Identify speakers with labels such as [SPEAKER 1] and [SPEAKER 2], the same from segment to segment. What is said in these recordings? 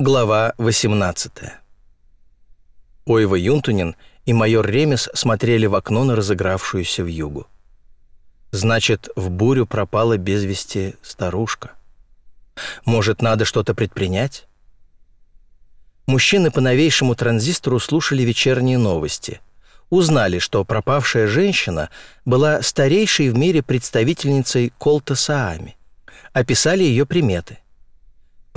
[SPEAKER 1] Глава 18 Ойва Юнтунин и майор Ремес смотрели в окно на разыгравшуюся вьюгу. Значит, в бурю пропала без вести старушка. Может, надо что-то предпринять? Мужчины по новейшему транзистору слушали вечерние новости. Узнали, что пропавшая женщина была старейшей в мире представительницей Колта Саами. Описали ее приметы – в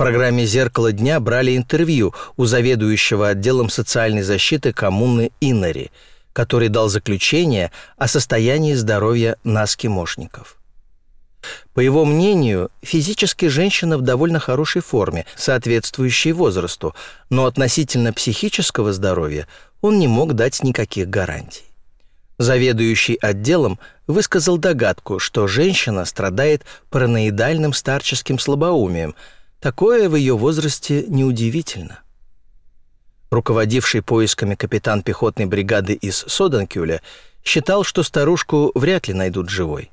[SPEAKER 1] программе «Зеркало дня» брали интервью у заведующего отделом социальной защиты коммуны Иннери, который дал заключение о состоянии здоровья наскимошников. По его мнению, физически женщина в довольно хорошей форме, соответствующей возрасту, но относительно психического здоровья он не мог дать никаких гарантий. Заведующий отделом высказал догадку, что женщина страдает параноидальным старческим слабоумием – Такое в ее возрасте неудивительно. Руководивший поисками капитан пехотной бригады из Соденкюля считал, что старушку вряд ли найдут живой.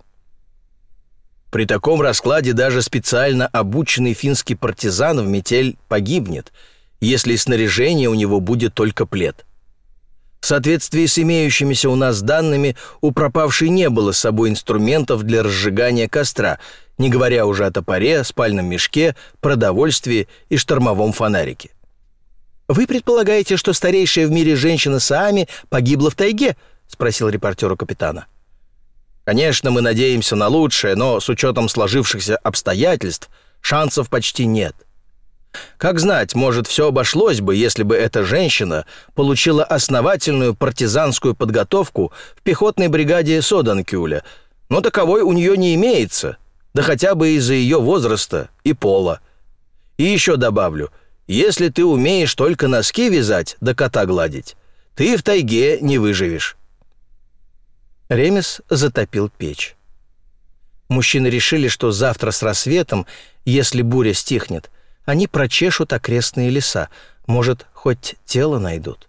[SPEAKER 1] При таком раскладе даже специально обученный финский партизан в метель погибнет, если снаряжение у него будет только плед. В соответствии с имеющимися у нас данными, у пропавшей не было с собой инструментов для разжигания костра – не говоря уже о топоре, спальном мешке, продовольствии и штормовом фонарике. «Вы предполагаете, что старейшая в мире женщина Саами погибла в тайге?» — спросил репортер у капитана. «Конечно, мы надеемся на лучшее, но с учетом сложившихся обстоятельств шансов почти нет. Как знать, может, все обошлось бы, если бы эта женщина получила основательную партизанскую подготовку в пехотной бригаде Соданкюля, но таковой у нее не имеется, да хотя бы из-за ее возраста и пола. И еще добавлю, если ты умеешь только носки вязать да кота гладить, ты в тайге не выживешь». Ремес затопил печь. Мужчины решили, что завтра с рассветом, если буря стихнет, они прочешут окрестные леса, может, хоть тело найдут.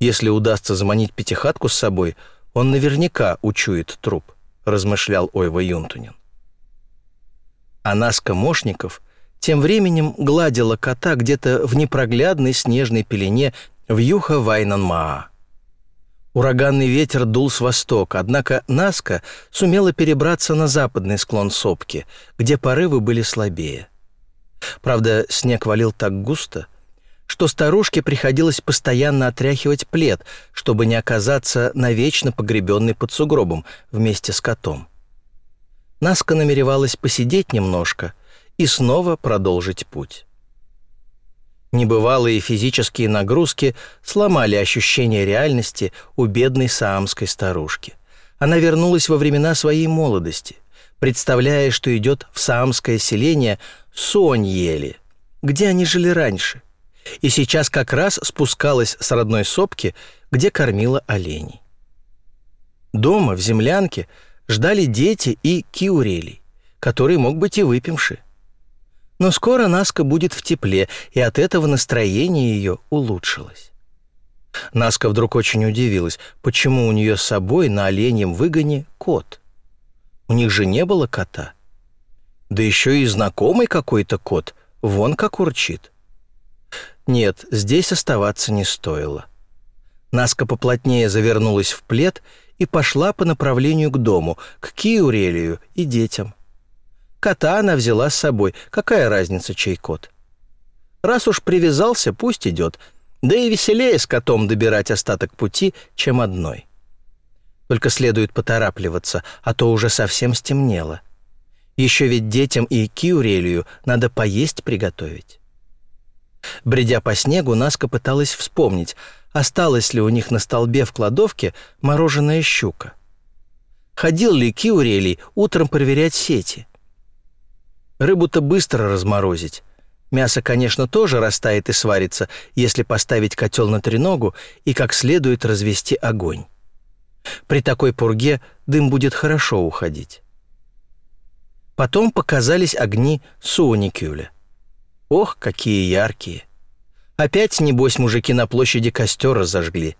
[SPEAKER 1] Если удастся заманить пятихатку с собой, он наверняка учует труп, размышлял Ойва Юнтунин. А Наска Мошников тем временем гладила кота где-то в непроглядной снежной пелене в юха Вайнанмаа. Ураганный ветер дул с востока, однако Наска сумела перебраться на западный склон сопки, где порывы были слабее. Правда, снег валил так густо, что старушке приходилось постоянно отряхивать плед, чтобы не оказаться навечно погребенной под сугробом вместе с котом. Наска намеревалась посидеть немножко и снова продолжить путь. Небывалые физические нагрузки сломали ощущение реальности у бедной саамской старушки. Она вернулась во времена своей молодости, представляя, что идет в саамское селение Соньели, где они жили раньше, и сейчас как раз спускалась с родной сопки, где кормила оленей. Дома, в землянке, ждали дети и Киурели, который мог быть и выпивший. Но скоро Наска будет в тепле, и от этого настроение ее улучшилось. Наска вдруг очень удивилась, почему у нее с собой на оленьем выгоне кот. У них же не было кота. Да еще и знакомый какой-то кот, вон как урчит. Нет, здесь оставаться не стоило. Наска поплотнее завернулась в плед и пошла по направлению к дому, к Киурелию и детям. Кота она взяла с собой, какая разница, чей кот. Раз уж привязался, пусть идет, да и веселее с котом добирать остаток пути, чем одной. Только следует поторапливаться, а то уже совсем стемнело. Еще ведь детям и Киурелию надо поесть приготовить. Бредя по снегу, Наска пыталась вспомнить, осталась ли у них на столбе в кладовке мороженая щука. Ходил ли Киурелий утром проверять сети? Рыбу-то быстро разморозить. Мясо, конечно, тоже растает и сварится, если поставить котел на треногу и как следует развести огонь. При такой пурге дым будет хорошо уходить. Потом показались огни Суоникюля. Ох, какие яркие! Опять, небось, мужики на площади костер разожгли.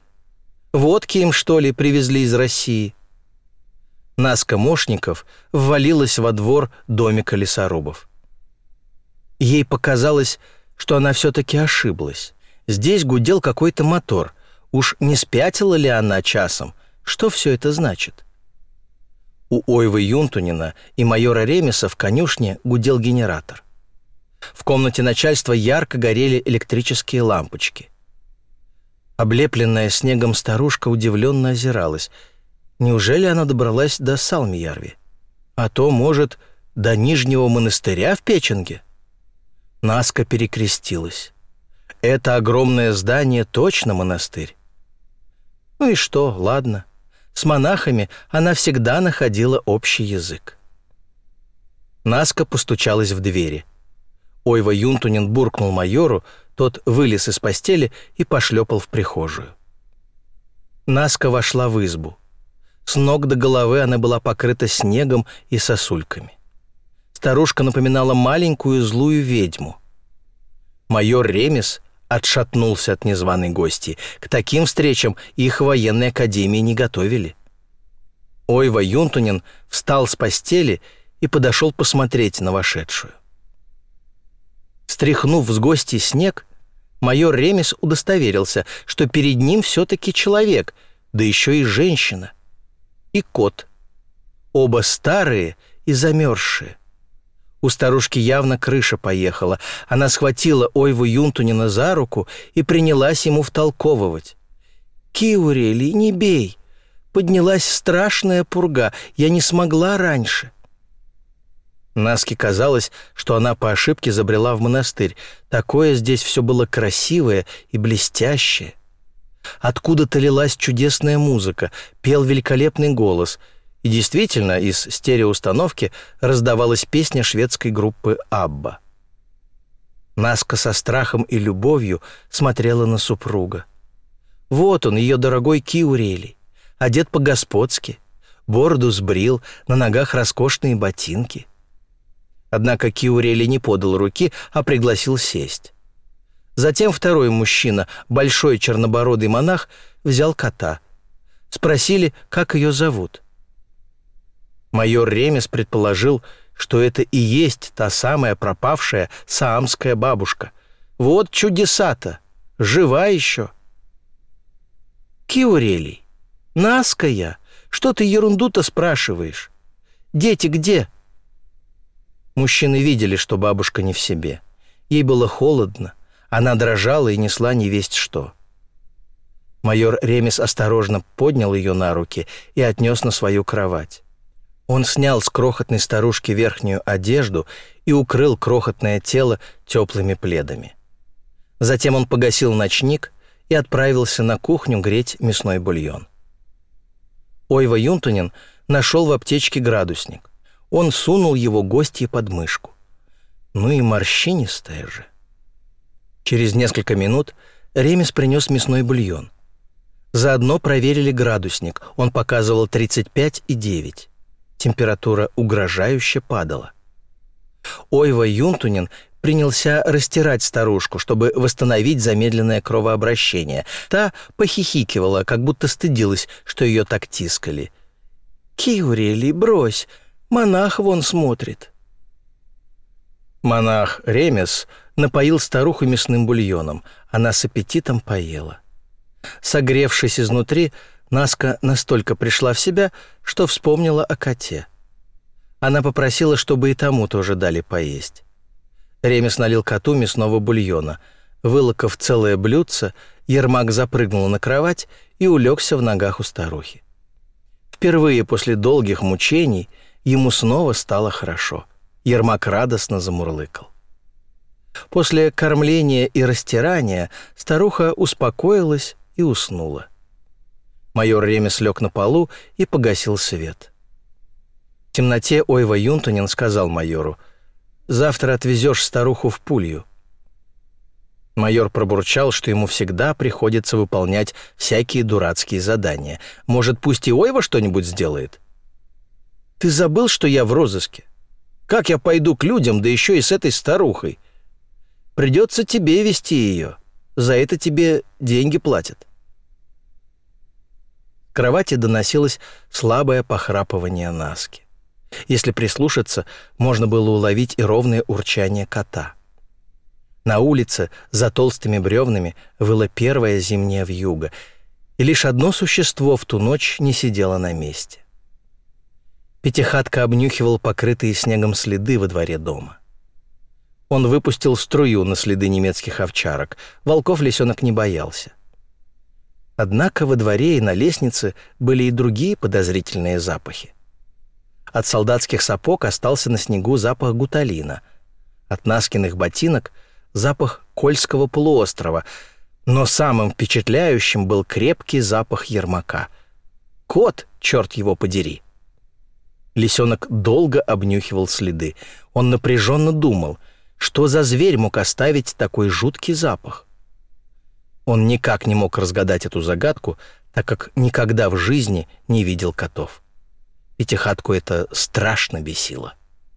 [SPEAKER 1] Водки им, что ли, привезли из России? Наска Мошников ввалилась во двор домика лесорубов. Ей показалось, что она все-таки ошиблась. Здесь гудел какой-то мотор. Уж не спятила ли она часом? Что все это значит? У Ойвы Юнтунина и майора Ремеса в конюшне гудел генератор. В комнате начальства ярко горели электрические лампочки. Облепленная снегом старушка удивленно озиралась. Неужели она добралась до Салмиярви? А то, может, до Нижнего монастыря в Печенге? Наска перекрестилась. Это огромное здание точно монастырь. Ну и что, ладно. С монахами она всегда находила общий язык. Наска постучалась в двери. Ойва Юнтунин буркнул майору, тот вылез из постели и пошлепал в прихожую. Наска вошла в избу. С ног до головы она была покрыта снегом и сосульками. Старушка напоминала маленькую злую ведьму. Майор Ремес отшатнулся от незваной гости. К таким встречам их военной академии не готовили. Ойва Юнтунин встал с постели и подошел посмотреть на вошедшую. Стряхнув с гости снег, майор Ремес удостоверился, что перед ним все-таки человек, да еще и женщина. И кот. Оба старые и замерзшие. У старушки явно крыша поехала. Она схватила Ойву Юнтунина за руку и принялась ему втолковывать. «Киурели, не бей! Поднялась страшная пурга, я не смогла раньше». Наске казалось, что она по ошибке забрела в монастырь. Такое здесь все было красивое и блестящее. Откуда-то лилась чудесная музыка, пел великолепный голос — и действительно, из стереоустановки раздавалась песня шведской группы «Абба». Наска со страхом и любовью смотрела на супруга. Вот он, ее дорогой Киурелий, одет по-господски, бороду сбрил, на ногах роскошные ботинки. Однако Киурели не подал руки, а пригласил сесть. Затем второй мужчина, большой чернобородый монах, взял кота. Спросили, как ее зовут. Майор Ремес предположил, что это и есть та самая пропавшая саамская бабушка. Вот чудеса-то! Жива еще! Киурелий, Наска я! Что ты ерунду-то спрашиваешь? Дети где?» Мужчины видели, что бабушка не в себе. Ей было холодно, она дрожала и несла невесть что. Майор Ремес осторожно поднял ее на руки и отнес на свою кровать. Он снял с крохотной старушки верхнюю одежду и укрыл крохотное тело теплыми пледами. Затем он погасил ночник и отправился на кухню греть мясной бульон. Ойва Юнтунин нашел в аптечке градусник. Он сунул его гостье под мышку. Ну и морщинистая же. Через несколько минут Ремес принес мясной бульон. Заодно проверили градусник. Он показывал 35,9. Температура угрожающе падала. Ойва Юнтунин принялся растирать старушку, чтобы восстановить замедленное кровообращение. Та похихикивала, как будто стыдилась, что ее так тискали. «Киурели, брось, монах вон смотрит». Монах Ремес напоил старуху мясным бульоном. Она с аппетитом поела. Согревшись изнутри, Наска настолько пришла в себя, что вспомнила о коте. Она попросила, чтобы и тому тоже дали поесть. Ремес налил коту мясного бульона. Вылокав целое блюдце, Ермак запрыгнул на кровать и улегся в ногах у старухи. Впервые после долгих мучений ему снова стало хорошо. Ермак радостно замурлыкал. После кормления и растирания старуха успокоилась и уснула. Майор Ремес лег на полу и погасил свет. В темноте Ойва Юнтонин сказал майору, «Завтра отвезешь старуху в пулью». Майор пробурчал, что ему всегда приходится выполнять всякие дурацкие задания. Может, пусть и Ойва что-нибудь сделает? «Ты забыл, что я в розыске? Как я пойду к людям, да еще и с этой старухой? Придется тебе вести ее. За это тебе деньги платят» кровати доносилось слабое похрапывание Наски. Если прислушаться, можно было уловить и ровное урчание кота. На улице, за толстыми бревнами, выла первая зимняя вьюга, и лишь одно существо в ту ночь не сидело на месте. Пятихатка обнюхивал покрытые снегом следы во дворе дома. Он выпустил струю на следы немецких овчарок. Волков лисенок не боялся. Однако во дворе и на лестнице были и другие подозрительные запахи. От солдатских сапог остался на снегу запах гуталина. От Наскиных ботинок — запах Кольского полуострова, но самым впечатляющим был крепкий запах ермака. Кот, черт его подери! Лисенок долго обнюхивал следы. Он напряженно думал, что за зверь мог оставить такой жуткий запах. Он никак не мог разгадать эту загадку, так как никогда в жизни не видел котов. Пятихатку это страшно бесило.